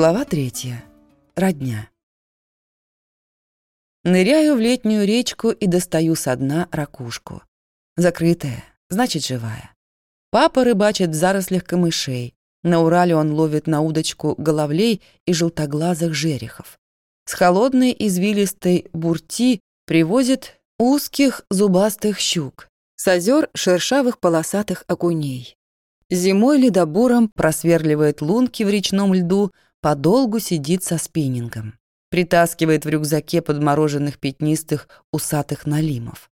Глава третья. Родня. Ныряю в летнюю речку и достаю со дна ракушку. Закрытая, значит, живая. Папа рыбачит в зарослях камышей. На Урале он ловит на удочку головлей и желтоглазых жерехов. С холодной извилистой бурти привозит узких зубастых щук. С озер шершавых полосатых окуней. Зимой ледобуром просверливает лунки в речном льду, подолгу сидит со спиннингом. Притаскивает в рюкзаке подмороженных пятнистых усатых налимов.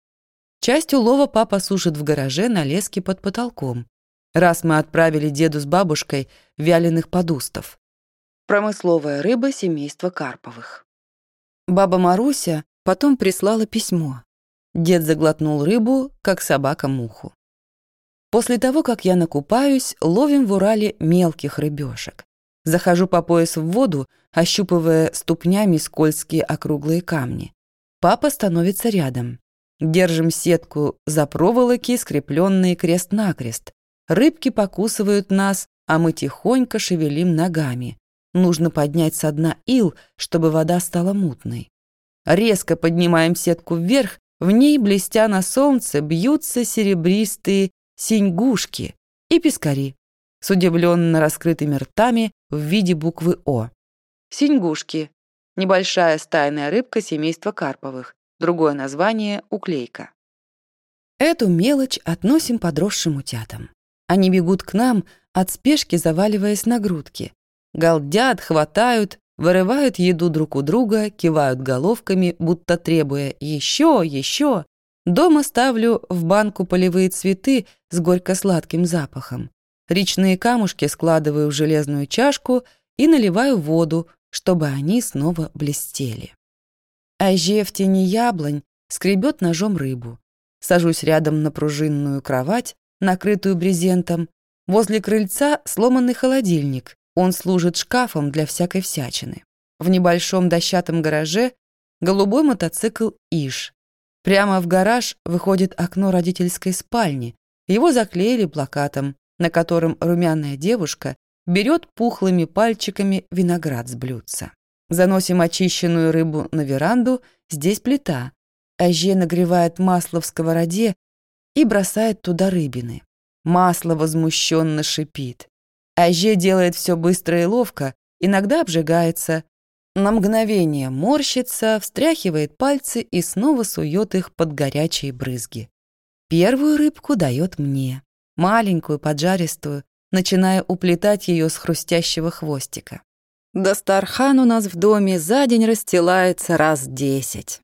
Часть улова папа сушит в гараже на леске под потолком. Раз мы отправили деду с бабушкой вяленых подустов. Промысловая рыба семейства Карповых. Баба Маруся потом прислала письмо. Дед заглотнул рыбу, как собака муху. После того, как я накупаюсь, ловим в Урале мелких рыбешек. Захожу по пояс в воду, ощупывая ступнями скользкие округлые камни. Папа становится рядом. Держим сетку за проволоки, скрепленные крест-накрест. Рыбки покусывают нас, а мы тихонько шевелим ногами. Нужно поднять со дна ил, чтобы вода стала мутной. Резко поднимаем сетку вверх, в ней, блестя на солнце, бьются серебристые синьгушки и пескари с удивленно раскрытыми ртами в виде буквы О. Синьгушки – небольшая стайная рыбка семейства карповых, другое название – уклейка. Эту мелочь относим подросшим утятам. Они бегут к нам, от спешки заваливаясь на грудки. Галдят, хватают, вырывают еду друг у друга, кивают головками, будто требуя «еще, еще». Дома ставлю в банку полевые цветы с горько-сладким запахом. Речные камушки складываю в железную чашку и наливаю воду, чтобы они снова блестели. Айже в тени яблонь скребет ножом рыбу. Сажусь рядом на пружинную кровать, накрытую брезентом. Возле крыльца сломанный холодильник. Он служит шкафом для всякой всячины. В небольшом дощатом гараже голубой мотоцикл «Иш». Прямо в гараж выходит окно родительской спальни. Его заклеили плакатом, на котором румяная девушка берет пухлыми пальчиками виноград с блюдца. Заносим очищенную рыбу на веранду, здесь плита. Ажье нагревает масло в сковороде и бросает туда рыбины. Масло возмущенно шипит. Ажье делает все быстро и ловко, иногда обжигается, на мгновение морщится, встряхивает пальцы и снова сует их под горячие брызги. Первую рыбку дает мне, маленькую, поджаристую, начиная уплетать ее с хрустящего хвостика. Дастархан у нас в доме за день расстилается раз десять.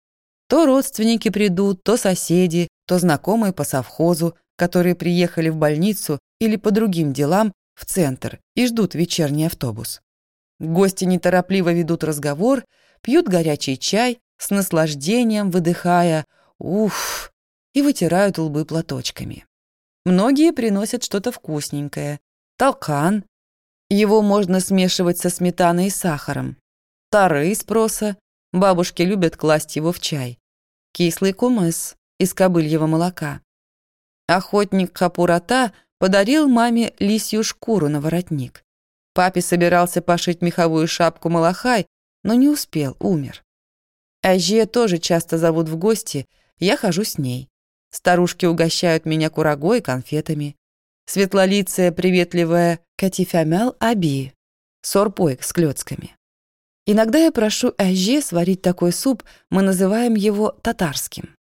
То родственники придут, то соседи, то знакомые по совхозу, которые приехали в больницу или по другим делам в центр и ждут вечерний автобус. Гости неторопливо ведут разговор, пьют горячий чай, с наслаждением выдыхая «уф» и вытирают лбы платочками. Многие приносят что-то вкусненькое. Толкан. Его можно смешивать со сметаной и сахаром. Тары из проса. Бабушки любят класть его в чай. Кислый кумыс из кобыльего молока. Охотник Хапурата подарил маме лисью шкуру на воротник. Папе собирался пошить меховую шапку Малахай, но не успел, умер. Ажье тоже часто зовут в гости, я хожу с ней. Старушки угощают меня курагой и конфетами. Светлолицая, приветливая Катифямял Аби, сорпой с клёцками. Иногда я прошу Ажье сварить такой суп, мы называем его татарским.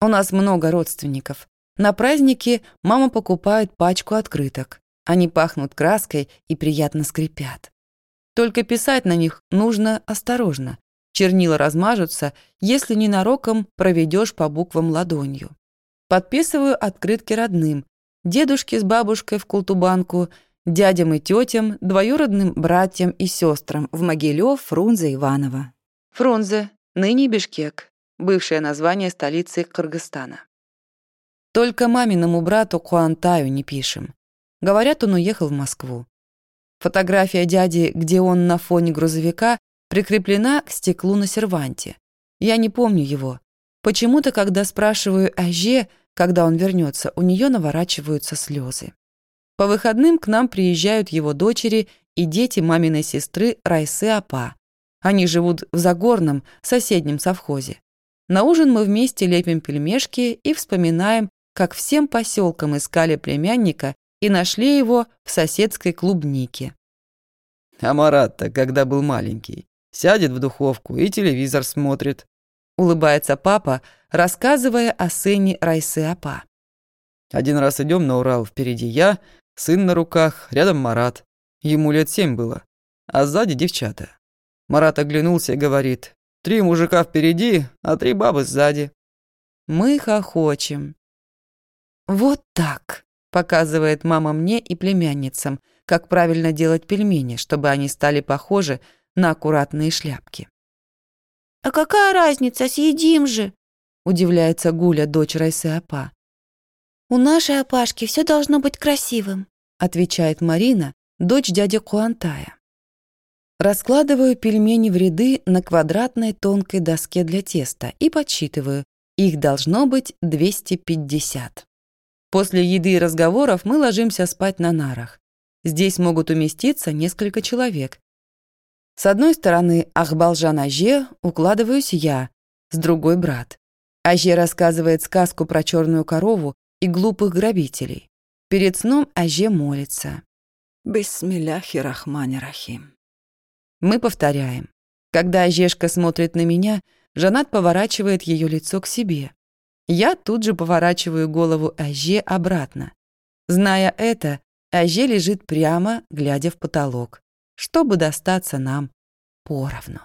У нас много родственников. На праздники мама покупает пачку открыток. Они пахнут краской и приятно скрипят. Только писать на них нужно осторожно. Чернила размажутся, если ненароком проведешь по буквам ладонью. Подписываю открытки родным. Дедушке с бабушкой в Култубанку, дядям и тетям, двоюродным братьям и сестрам в Могилев, Фрунзе, Иваново. Фрунзе, ныне Бишкек, бывшее название столицы Кыргызстана. Только маминому брату Куантаю не пишем. Говорят, он уехал в Москву. Фотография дяди, где он на фоне грузовика, прикреплена к стеклу на серванте. Я не помню его. Почему-то, когда спрашиваю о Же, когда он вернется, у нее наворачиваются слезы. По выходным к нам приезжают его дочери и дети маминой сестры Райсы Апа. Они живут в Загорном, соседнем совхозе. На ужин мы вместе лепим пельмешки и вспоминаем, как всем поселкам искали племянника и нашли его в соседской клубнике. А Марат-то, когда был маленький, сядет в духовку и телевизор смотрит. Улыбается папа, рассказывая о сыне Райсы Апа. Один раз идем на Урал, впереди я, сын на руках, рядом Марат. Ему лет семь было, а сзади девчата. Марат оглянулся и говорит, «Три мужика впереди, а три бабы сзади». Мы хохочем. «Вот так», — показывает мама мне и племянницам, как правильно делать пельмени, чтобы они стали похожи на аккуратные шляпки. «А какая разница, съедим же?» — удивляется Гуля, дочь Райсы. «У нашей Апашки все должно быть красивым», — отвечает Марина, дочь дяди Куантая. Раскладываю пельмени в ряды на квадратной тонкой доске для теста и подсчитываю. Их должно быть 250. После еды и разговоров мы ложимся спать на нарах. Здесь могут уместиться несколько человек. С одной стороны Ахбалжан Аже укладываюсь я, с другой — брат. Аже рассказывает сказку про черную корову и глупых грабителей. Перед сном Аже молится. Бисмилляхи рахмани рахим. Мы повторяем. Когда Ажешка смотрит на меня, Жанат поворачивает ее лицо к себе. Я тут же поворачиваю голову Аже обратно. Зная это, Аже лежит прямо, глядя в потолок, чтобы достаться нам поровну.